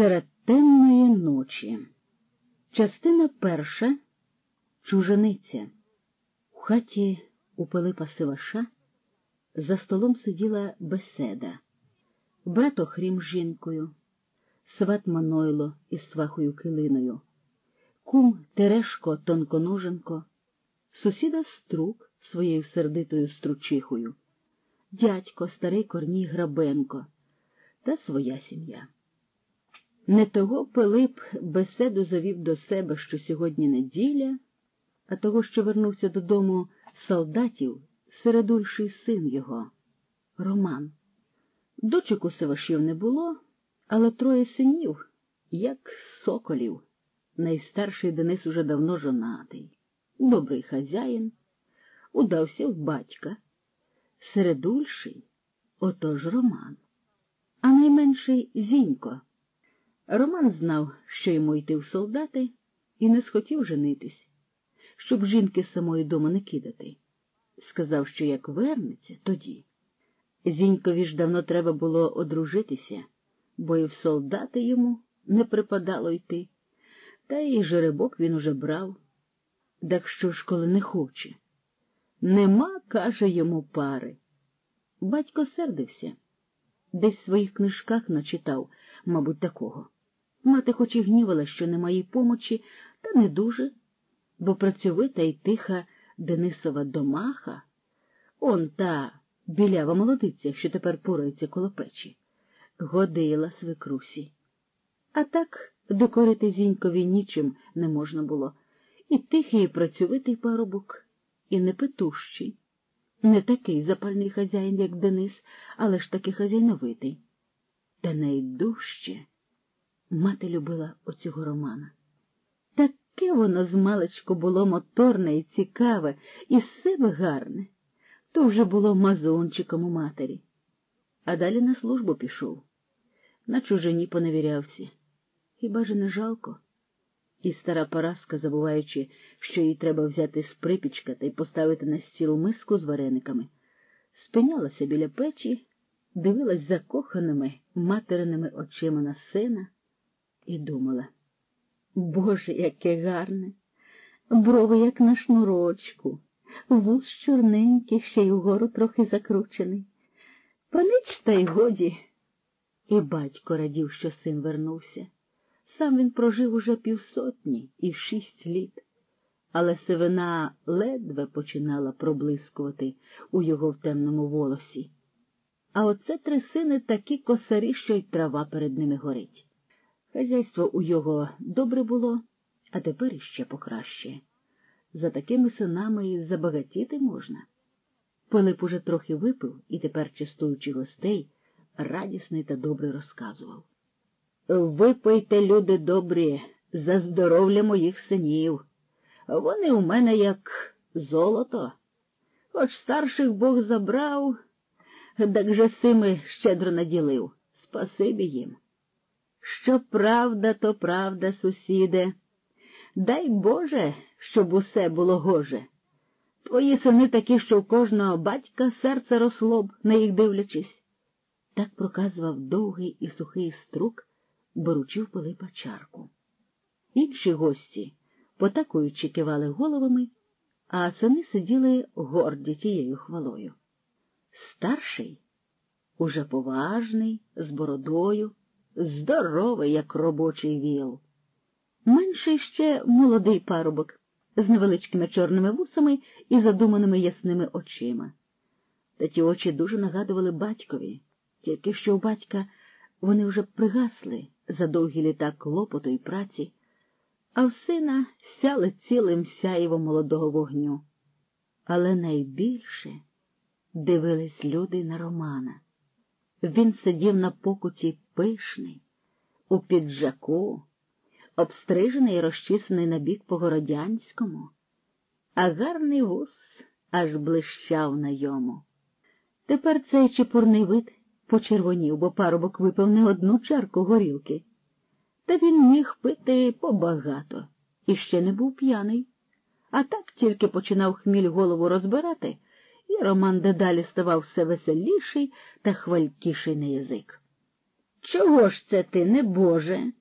Серед темної ночі. Частина перша чужениця. У хаті у Пилипа Сиваша за столом сиділа беседа. Брат Охрім жінкою, сват Манойло із свахою килиною, кум Терешко Тонконоженко, сусіда струк своєю сердитою стручихою, дядько старий Корній Грабенко та своя сім'я. Не того Пилип беседу завів до себе, що сьогодні неділя, а того, що вернувся додому солдатів, середульший син його, Роман. Дочок у Севашів не було, але троє синів, як соколів. Найстарший Денис уже давно жонатий, добрий хазяїн, удався в батька, середульший отож Роман, а найменший зінько. Роман знав, що йому йти в солдати, і не схотів женитись, щоб жінки самої дома не кидати. Сказав, що як вернеться, тоді. Зінькові ж давно треба було одружитися, бо і в солдати йому не припадало йти, та і жеребок він уже брав. Так що ж, коли не хоче? Нема, каже йому, пари. Батько сердився, десь в своїх книжках начитав, мабуть, такого. Мати хоч і гнівала, що нема їй помочі, та не дуже, бо працьовита й тиха Денисова домаха, он та білява молодиця, що тепер порається коло печі, годила свекрусі. А так докорити зінькові нічим не можна було. І тихий, і працьовитий парубок, і не петущий. Не такий запальний хазяїн, як Денис, але ж таки хазяйновитий. Та найдужче мати любила оцього Романа. Таке воно з маличку було моторне і цікаве, і себе гарне. То вже було мазончиком у матері. А далі на службу пішов. На чужині поневірявся. Хіба ж не жалко? І стара Параска, забуваючи, що їй треба взяти з припічка та й поставити на стіл миску з варениками, спинялася біля печі, дивилась закоханими материними очима на сина і думала. Боже, яке гарне, брови, як на шнурочку, вуз чорненький, ще й угору трохи закручений. Панич та й годі. І батько радів, що син вернувся. Сам він прожив уже півсотні і шість літ, але сивина ледве починала проблискувати у його в темному волосі. А оце три сини такі косарі, що й трава перед ними горить. Хазяйство у його добре було, а тепер іще покраще. За такими синами і забагатіти можна. Пилип уже трохи випив і тепер, частуючи гостей, радісний та добре розказував. Випийте, люди добрі, за здоров'я моїх синів. Вони у мене як золото. Хоч старших Бог забрав, так же сими щедро наділив. Спасибі їм. Що правда, то правда, сусіде. Дай Боже, щоб усе було гоже. Твої сини такі, що у кожного батька серце росло б, на їх дивлячись. Так проказував довгий і сухий струк, беручи в Пилипа чарку. Інші гості, потакуючи, кивали головами, а сини сиділи горді тією хвалою. Старший, уже поважний, з бородою, здоровий, як робочий віл. Менший ще молодий парубок з невеличкими чорними вусами і задуманими ясними очима. Та ті очі дуже нагадували батькові, тільки що у батька вони вже пригасли за довгі літа клопоту і праці, а в сина сяли цілим сяєвом молодого вогню. Але найбільше дивились люди на Романа. Він сидів на покуті пишний, у піджаку, обстрижений і розчисаний на бік по городянському, а гарний вус аж блищав на йому. Тепер цей чепурний вид почервонів, бо парубок випив не одну чарку горілки. Та він міг пити побагато і ще не був п'яний, а так тільки починав хміль голову розбирати і Роман дедалі ставав все веселіший та хвалькіший на язик. Чого ж це ти, небоже?